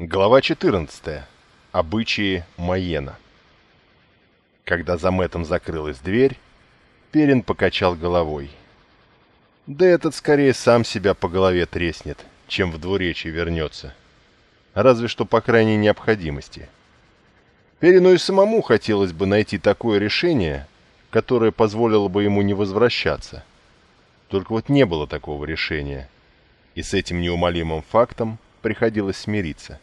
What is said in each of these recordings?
Глава 14. Обычаи Майена. Когда за Мэттом закрылась дверь, Перин покачал головой. Да этот скорее сам себя по голове треснет, чем в двуречии вернется. Разве что по крайней необходимости. Перину и самому хотелось бы найти такое решение, которое позволило бы ему не возвращаться. Только вот не было такого решения, и с этим неумолимым фактом приходилось смириться.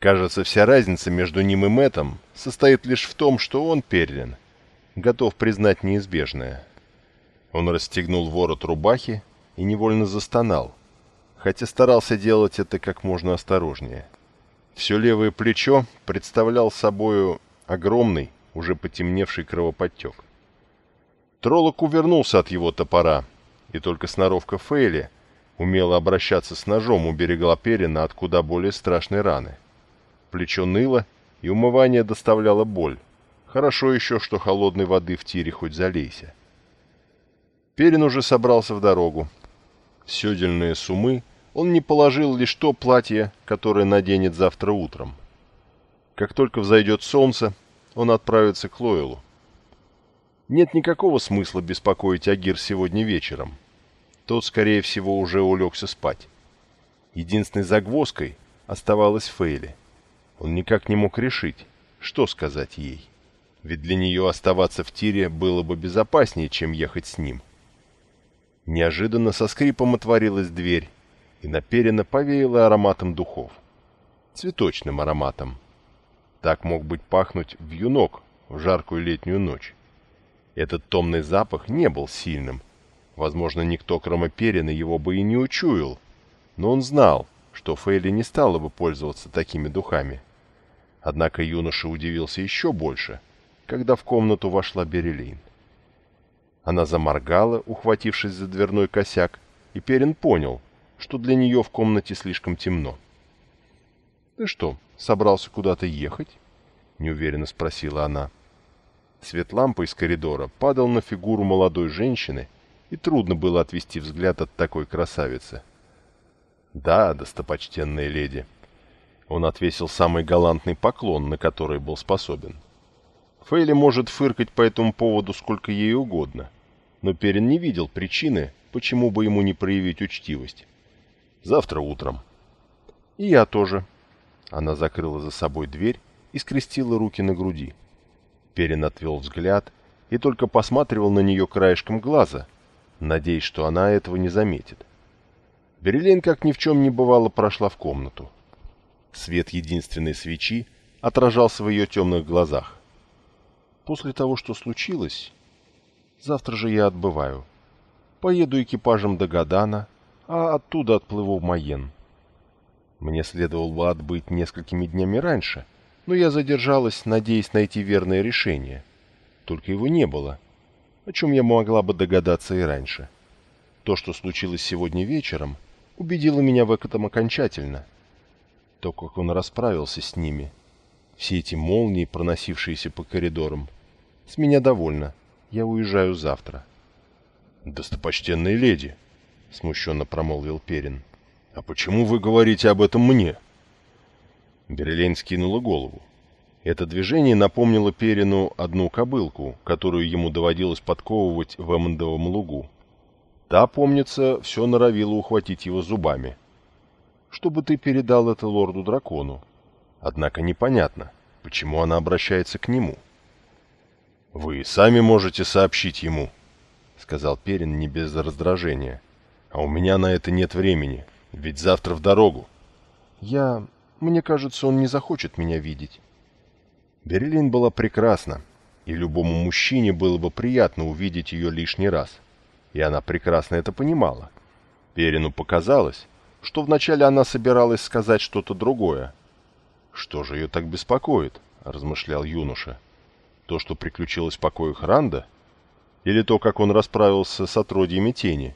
Кажется, вся разница между ним и Мэтом состоит лишь в том, что он, Перлин, готов признать неизбежное. Он расстегнул ворот рубахи и невольно застонал, хотя старался делать это как можно осторожнее. Все левое плечо представлял собою огромный, уже потемневший кровоподтек. Троллок увернулся от его топора, и только сноровка Фейли, умела обращаться с ножом, уберегла Перина от куда более страшной раны. Плечо ныло, и умывание доставляло боль. Хорошо еще, что холодной воды в тире хоть залейся. Перин уже собрался в дорогу. Седельные сумы он не положил лишь то платье, которое наденет завтра утром. Как только взойдет солнце, он отправится к Лойлу. Нет никакого смысла беспокоить Агир сегодня вечером. Тот, скорее всего, уже улегся спать. Единственной загвоздкой оставалась Фейли. Он никак не мог решить, что сказать ей. Ведь для нее оставаться в тире было бы безопаснее, чем ехать с ним. Неожиданно со скрипом отворилась дверь, и наперенно повеяло ароматом духов. Цветочным ароматом. Так мог быть пахнуть вьюнок в жаркую летнюю ночь. Этот томный запах не был сильным. Возможно, никто, кроме Перина, его бы и не учуял. Но он знал, что Фейли не стала бы пользоваться такими духами. Однако юноша удивился еще больше, когда в комнату вошла Берелин. Она заморгала, ухватившись за дверной косяк, и Перин понял, что для нее в комнате слишком темно. «Ты что, собрался куда-то ехать?» — неуверенно спросила она. Свет лампы из коридора падал на фигуру молодой женщины, и трудно было отвести взгляд от такой красавицы. «Да, достопочтенная леди», он отвесил самый галантный поклон, на который был способен. Фейли может фыркать по этому поводу сколько ей угодно, но Перин не видел причины, почему бы ему не проявить учтивость. Завтра утром. И я тоже. Она закрыла за собой дверь и скрестила руки на груди. Перин отвел взгляд и только посматривал на нее краешком глаза, надеясь, что она этого не заметит. Берлин, как ни в чем не бывало, прошла в комнату. Свет единственной свечи отражался в ее темных глазах. «После того, что случилось, завтра же я отбываю. Поеду экипажем до Гадана, а оттуда отплыву в Майен. Мне следовало бы отбыть несколькими днями раньше, но я задержалась, надеясь найти верное решение. Только его не было, о чем я могла бы догадаться и раньше. То, что случилось сегодня вечером, убедило меня в этом окончательно — то, как он расправился с ними. Все эти молнии, проносившиеся по коридорам. С меня довольно. Я уезжаю завтра. «Достопочтенная леди», — смущенно промолвил Перин. «А почему вы говорите об этом мне?» Берлейн скинула голову. Это движение напомнило Перину одну кобылку, которую ему доводилось подковывать в Эммондовом лугу. Та, помнится, все норовила ухватить его зубами чтобы ты передал это лорду-дракону. Однако непонятно, почему она обращается к нему. «Вы сами можете сообщить ему», — сказал Перин не без раздражения. «А у меня на это нет времени, ведь завтра в дорогу». «Я... Мне кажется, он не захочет меня видеть». Берлин была прекрасна, и любому мужчине было бы приятно увидеть ее лишний раз. И она прекрасно это понимала. Перину показалось, что вначале она собиралась сказать что-то другое. «Что же ее так беспокоит?» — размышлял юноша. «То, что приключилось в покоях Ранда? Или то, как он расправился с отродьями тени?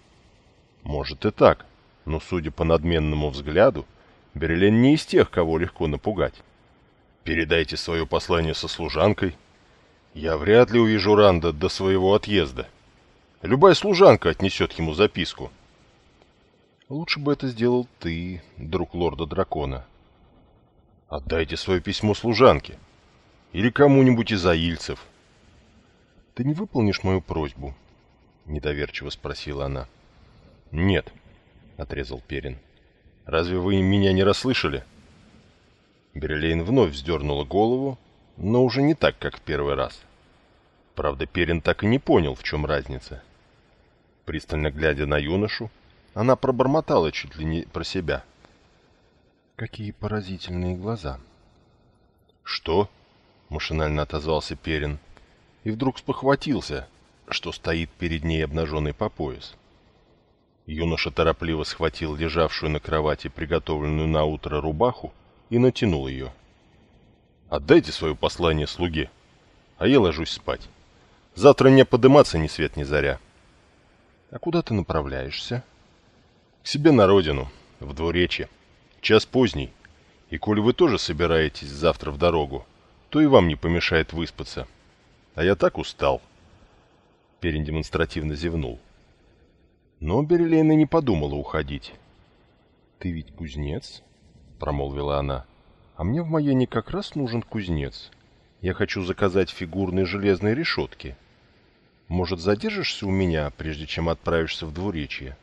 Может и так, но, судя по надменному взгляду, Берлин не из тех, кого легко напугать. Передайте свое послание со служанкой. Я вряд ли увижу Ранда до своего отъезда. Любая служанка отнесет ему записку». Лучше бы это сделал ты, друг лорда дракона. Отдайте свое письмо служанке. Или кому-нибудь из аильцев. Ты не выполнишь мою просьбу? Недоверчиво спросила она. Нет, отрезал Перин. Разве вы меня не расслышали? Берлейн вновь вздернула голову, но уже не так, как в первый раз. Правда, Перин так и не понял, в чем разница. Пристально глядя на юношу, она пробормотала чуть ли не про себя. «Какие поразительные глаза!» «Что?» — машинально отозвался Перин. И вдруг спохватился, что стоит перед ней обнаженный по пояс. Юноша торопливо схватил лежавшую на кровати приготовленную на утро рубаху и натянул ее. «Отдайте свое послание слуге, а я ложусь спать. Завтра мне подыматься ни свет ни заря». «А куда ты направляешься?» «К себе на родину, в двуречье. Час поздний, и коль вы тоже собираетесь завтра в дорогу, то и вам не помешает выспаться. А я так устал». Перин демонстративно зевнул. Но Берлейна не подумала уходить. «Ты ведь кузнец?» — промолвила она. «А мне в Майене как раз нужен кузнец. Я хочу заказать фигурные железные решетки. Может, задержишься у меня, прежде чем отправишься в двуречье?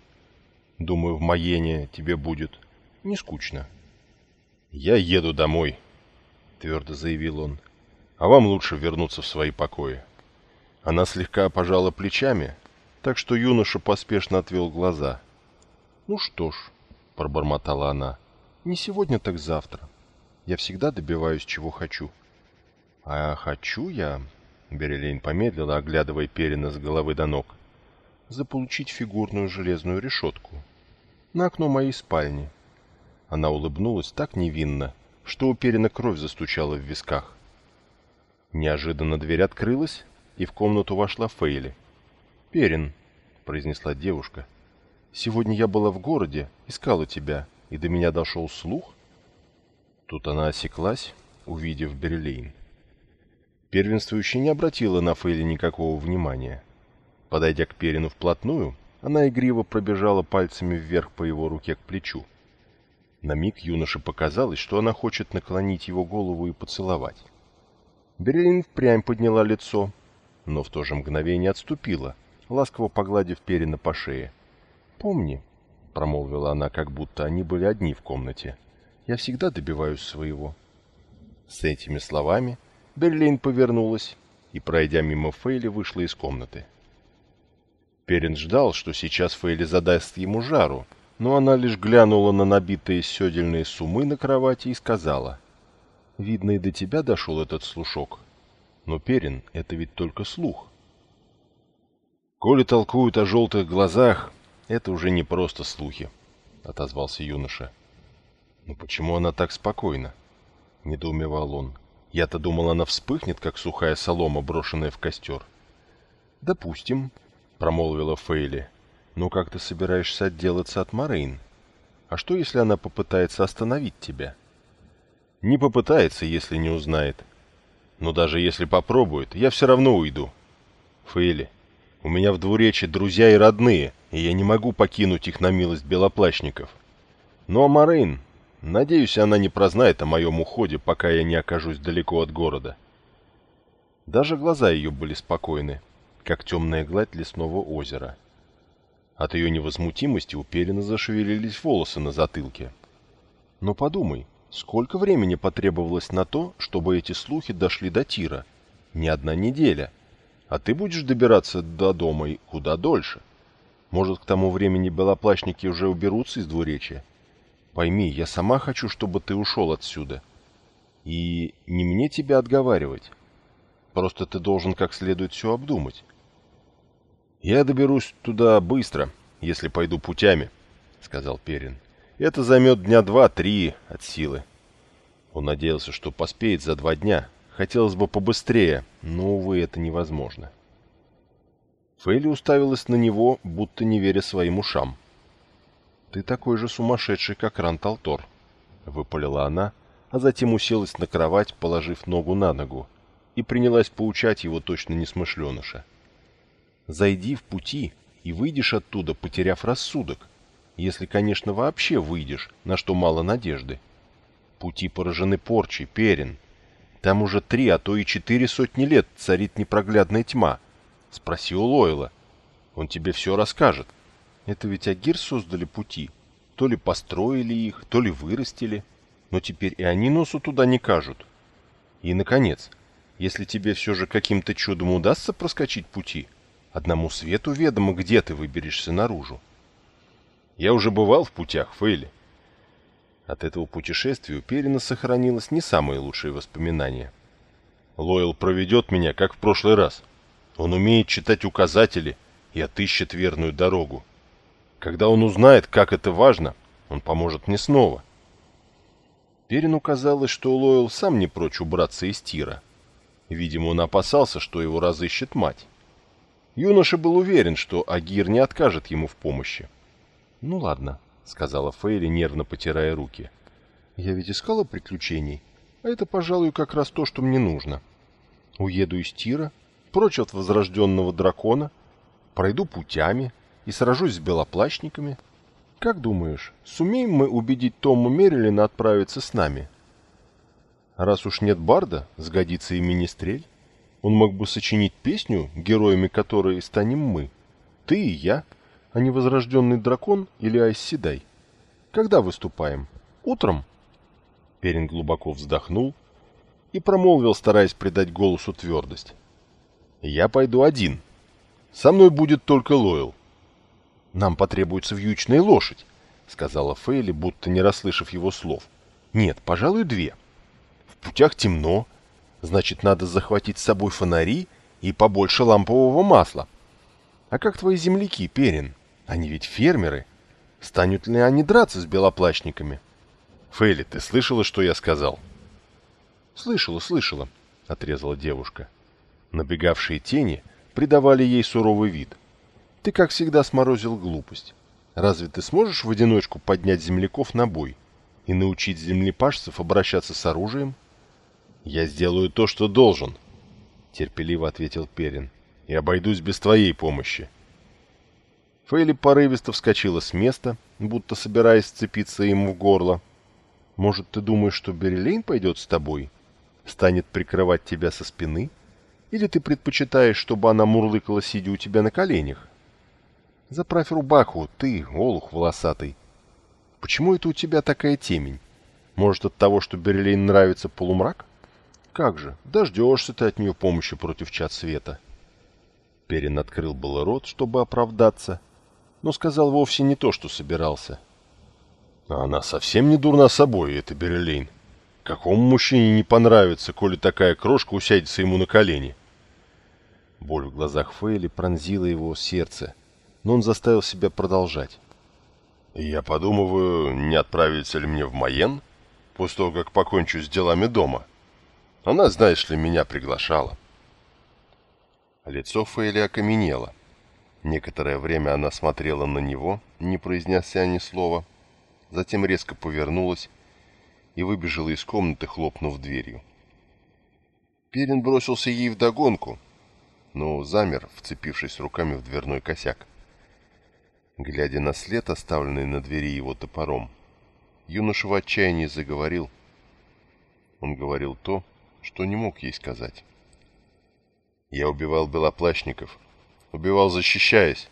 Думаю, в Майене тебе будет не скучно». «Я еду домой», — твердо заявил он. «А вам лучше вернуться в свои покои». Она слегка пожала плечами, так что юноша поспешно отвел глаза. «Ну что ж», — пробормотала она, — «не сегодня, так завтра. Я всегда добиваюсь, чего хочу». «А хочу я...» — Берелейн помедлила, оглядывая Перина с головы до ног. «Заполучить фигурную железную решетку. На окно моей спальни». Она улыбнулась так невинно, что у Перина кровь застучала в висках. Неожиданно дверь открылась, и в комнату вошла Фейли. «Перин», — произнесла девушка, — «сегодня я была в городе, искала тебя, и до меня дошел слух». Тут она осеклась, увидев Берлейн. Первенствующая не обратила на Фейли никакого внимания. Подойдя к Перину вплотную, она игриво пробежала пальцами вверх по его руке к плечу. На миг юноше показалось, что она хочет наклонить его голову и поцеловать. Берлин впрямь подняла лицо, но в то же мгновение отступила, ласково погладив Перина по шее. «Помни», — промолвила она, как будто они были одни в комнате, — «я всегда добиваюсь своего». С этими словами Берлин повернулась и, пройдя мимо Фейли, вышла из комнаты. Перин ждал, что сейчас Фейли задаст ему жару, но она лишь глянула на набитые седельные сумы на кровати и сказала, «Видно, и до тебя дошел этот слушок. Но, Перин, это ведь только слух. «Коли толкуют о желтых глазах, это уже не просто слухи», — отозвался юноша. «Но почему она так спокойна?» — недоумевал он. «Я-то думал, она вспыхнет, как сухая солома, брошенная в костер». «Допустим», — промолвила Фейли. «Но как ты собираешься отделаться от Морейн? А что, если она попытается остановить тебя?» «Не попытается, если не узнает. Но даже если попробует, я все равно уйду. Фейли, у меня в двуречи друзья и родные, и я не могу покинуть их на милость белоплащников. Ну а Морейн, надеюсь, она не прознает о моем уходе, пока я не окажусь далеко от города. Даже глаза ее были спокойны, как темная гладь лесного озера. От ее невозмутимости у Перина зашевелились волосы на затылке. Но подумай, сколько времени потребовалось на то, чтобы эти слухи дошли до Тира? Не одна неделя — а ты будешь добираться до дома и куда дольше. Может, к тому времени белоплащники уже уберутся из двуречья? Пойми, я сама хочу, чтобы ты ушел отсюда. И не мне тебя отговаривать. Просто ты должен как следует все обдумать. Я доберусь туда быстро, если пойду путями, — сказал Перин. Это займет дня два-три от силы. Он надеялся, что поспеет за два дня, Хотелось бы побыстрее, но, увы, это невозможно. Фейли уставилась на него, будто не веря своим ушам. «Ты такой же сумасшедший, как Ранталтор», — выпалила она, а затем уселась на кровать, положив ногу на ногу, и принялась поучать его точно несмышленыша. «Зайди в пути и выйдешь оттуда, потеряв рассудок, если, конечно, вообще выйдешь, на что мало надежды. Пути поражены порчей, Перин. Там уже три, а то и четыре сотни лет царит непроглядная тьма. Спроси у Лойла. Он тебе все расскажет. Это ведь Агир создали пути. То ли построили их, то ли вырастили. Но теперь и они носу туда не кажут. И, наконец, если тебе все же каким-то чудом удастся проскочить пути, одному свету ведомо, где ты выберешься наружу. Я уже бывал в путях, Фейли. От этого путешествия у Перина сохранилось не самые лучшие воспоминания. Лойл проведет меня, как в прошлый раз. Он умеет читать указатели и отыщет верную дорогу. Когда он узнает, как это важно, он поможет мне снова. Перину казалось, что Лойл сам не прочь убраться из тира. Видимо, он опасался, что его разыщет мать. Юноша был уверен, что Агир не откажет ему в помощи. «Ну ладно», — сказала Фейли, нервно потирая руки. «Я ведь искала приключений, а это, пожалуй, как раз то, что мне нужно. Уеду из Тира, прочь от возрожденного дракона, пройду путями и сражусь с белоплащниками. Как думаешь, сумеем мы убедить Тома Мерилина отправиться с нами?» Раз уж нет барда, сгодится и министрель. Он мог бы сочинить песню, героями которой станем мы. Ты и я, а не возрожденный дракон или Айсседай. Когда выступаем? Утром?» Перин глубоко вздохнул и промолвил, стараясь придать голосу твердость. «Я пойду один. Со мной будет только Лойл». «Нам потребуется вьючная лошадь», — сказала Фейли, будто не расслышав его слов. «Нет, пожалуй, две. В путях темно, значит, надо захватить с собой фонари и побольше лампового масла. А как твои земляки, Перин? Они ведь фермеры. Станут ли они драться с белоплащниками? Фейли, ты слышала, что я сказал? Слышала, слышала, отрезала девушка. Набегавшие тени придавали ей суровый вид. Ты, как всегда, сморозил глупость. Разве ты сможешь в одиночку поднять земляков на бой и научить землепашцев обращаться с оружием? «Я сделаю то, что должен», — терпеливо ответил Перин, — «и обойдусь без твоей помощи». Фейли порывисто вскочила с места, будто собираясь сцепиться ему в горло. «Может, ты думаешь, что Берелейн пойдет с тобой? Станет прикрывать тебя со спины? Или ты предпочитаешь, чтобы она мурлыкала, сидя у тебя на коленях? Заправь рубаху, ты, олух волосатый. Почему это у тебя такая темень? Может, от того, что Берлейн нравится полумрак?» Как же, дождешься ты от нее помощи против чад света. Перин открыл было рот, чтобы оправдаться, но сказал вовсе не то, что собирался. А она совсем не дурна собой, эта Берелейн. Какому мужчине не понравится, коли такая крошка усядется ему на колени? Боль в глазах Фейли пронзила его сердце, но он заставил себя продолжать. «Я подумываю, не отправиться ли мне в Майен, после того, как покончу с делами дома?» Она, знаешь ли, меня приглашала. Лицо Фейли окаменело. Некоторое время она смотрела на него, не произнеся ни слова, затем резко повернулась и выбежала из комнаты, хлопнув дверью. Перин бросился ей вдогонку, но замер, вцепившись руками в дверной косяк. Глядя на след, оставленный на двери его топором, юноша в отчаянии заговорил. Он говорил то, что не мог ей сказать. Я убивал белоплащников, убивал защищаясь,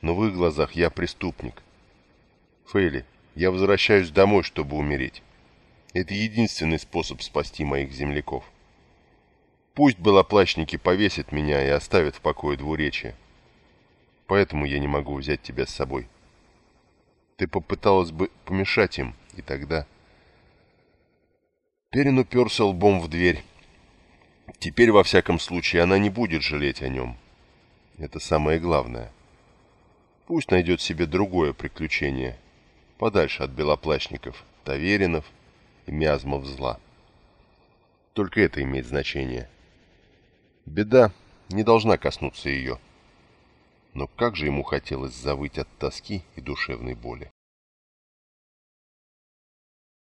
но в их глазах я преступник. Фейли, я возвращаюсь домой, чтобы умереть. Это единственный способ спасти моих земляков. Пусть белоплащники повесят меня и оставят в покое двуречие. Поэтому я не могу взять тебя с собой. Ты попыталась бы помешать им, и тогда... Перин уперся лбом в дверь. Теперь, во всяком случае, она не будет жалеть о нем. Это самое главное. Пусть найдет себе другое приключение, подальше от белоплащников, таверинов и миазмов зла. Только это имеет значение. Беда не должна коснуться ее. Но как же ему хотелось завыть от тоски и душевной боли.